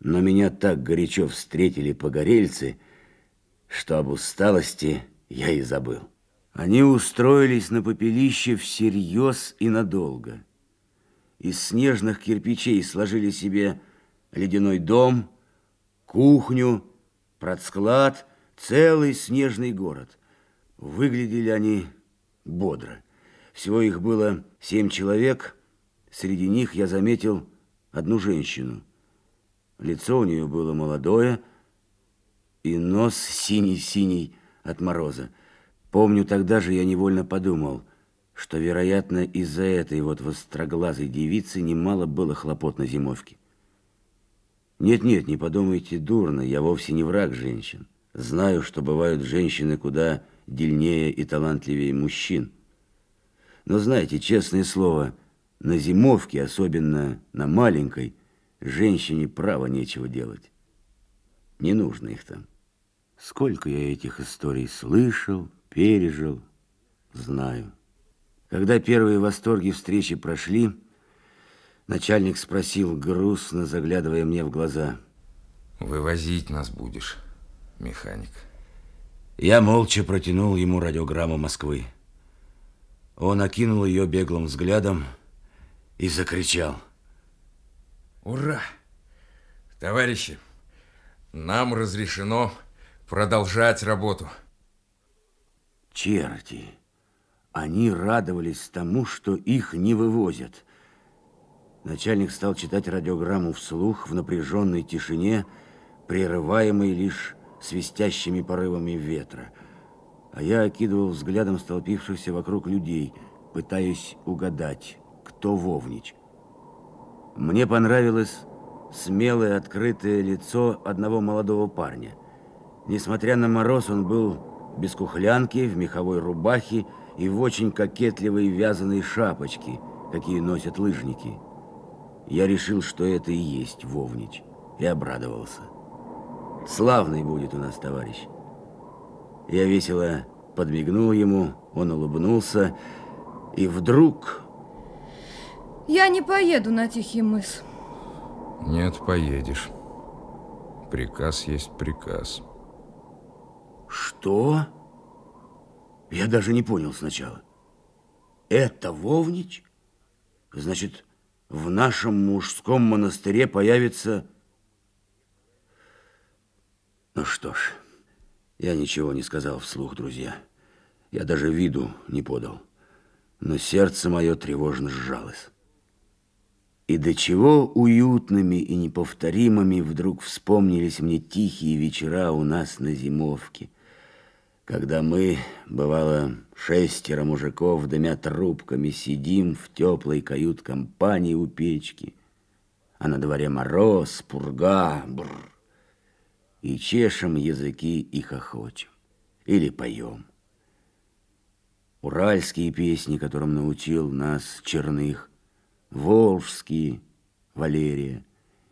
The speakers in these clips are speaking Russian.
Но меня так горячо встретили погорельцы, что об усталости я и забыл. Они устроились на попелище всерьез и надолго. Из снежных кирпичей сложили себе ледяной дом, кухню, продсклад, целый снежный город. Выглядели они бодро. Всего их было семь человек. Среди них я заметил одну женщину. Лицо у нее было молодое, и нос синий-синий от мороза. Помню, тогда же я невольно подумал, что, вероятно, из-за этой вот востроглазой девицы немало было хлопот на зимовке. Нет-нет, не подумайте дурно, я вовсе не враг женщин. Знаю, что бывают женщины куда дельнее и талантливее мужчин. Но знаете, честное слово, на зимовке, особенно на маленькой, женщине право нечего делать. Не нужно их там. Сколько я этих историй слышал, пережил, знаю. Когда первые восторги встречи прошли, начальник спросил, грустно заглядывая мне в глаза. Вывозить нас будешь, механик. Я молча протянул ему радиограмму Москвы. Он окинул ее беглым взглядом и закричал. Ура! Товарищи, нам разрешено продолжать работу. Черти! Они радовались тому, что их не вывозят. Начальник стал читать радиограмму вслух в напряженной тишине, прерываемой лишь свистящими порывами ветра. А я окидывал взглядом столпившихся вокруг людей, пытаясь угадать, кто Вовнич. Мне понравилось смелое, открытое лицо одного молодого парня. Несмотря на мороз, он был без кухлянки, в меховой рубахе и в очень кокетливой вязаной шапочке, какие носят лыжники. Я решил, что это и есть Вовнич, и обрадовался. Славный будет у нас товарищ. Я весело подмигнул ему, он улыбнулся, и вдруг... Я не поеду на Тихий мыс. Нет, поедешь. Приказ есть приказ. Что? Я даже не понял сначала. Это Вовнич? Значит, в нашем мужском монастыре появится... Ну что ж, я ничего не сказал вслух, друзья. Я даже виду не подал. Но сердце мое тревожно сжалось. И до чего уютными и неповторимыми вдруг вспомнились мне тихие вечера у нас на зимовке, когда мы, бывало, шестеро мужиков, дымя трубками, сидим в теплой кают-компании у печки, а на дворе мороз, пурга, бррр, и чешем языки и хохочем, или поем. Уральские песни, которым научил нас Черных, волжские Валерия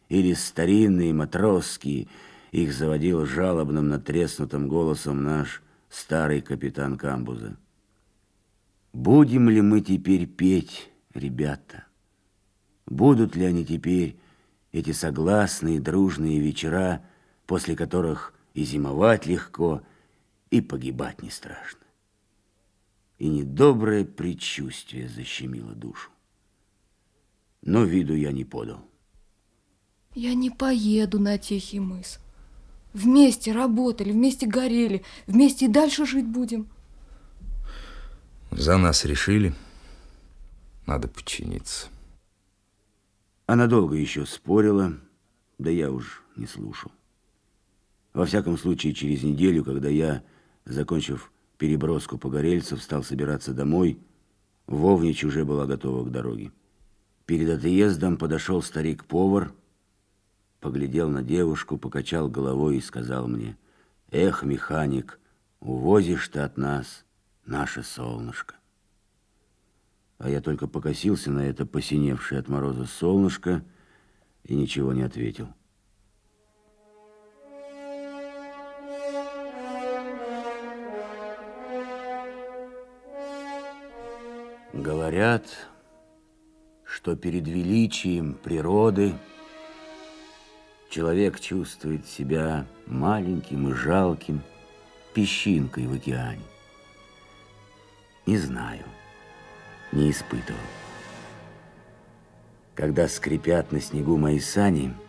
или старинные матросские, их заводил жалобным натреснутым голосом наш старый капитан Камбуза. Будем ли мы теперь петь, ребята? Будут ли они теперь, эти согласные дружные вечера, после которых и зимовать легко, и погибать не страшно? И недоброе предчувствие защемило душу но виду я не подал. Я не поеду на Тихий мыс. Вместе работали, вместе горели, вместе и дальше жить будем. За нас решили. Надо подчиниться. Она долго еще спорила, да я уж не слушал. Во всяком случае, через неделю, когда я, закончив переброску погорельцев, стал собираться домой, Вовнич уже была готова к дороге. Перед отъездом подошел старик-повар, поглядел на девушку, покачал головой и сказал мне, «Эх, механик, увозишь ты от нас наше солнышко». А я только покосился на это посиневшее от мороза солнышко и ничего не ответил. Говорят, что перед величием природы человек чувствует себя маленьким и жалким песчинкой в океане. Не знаю, не испытывал. Когда скрипят на снегу мои сани –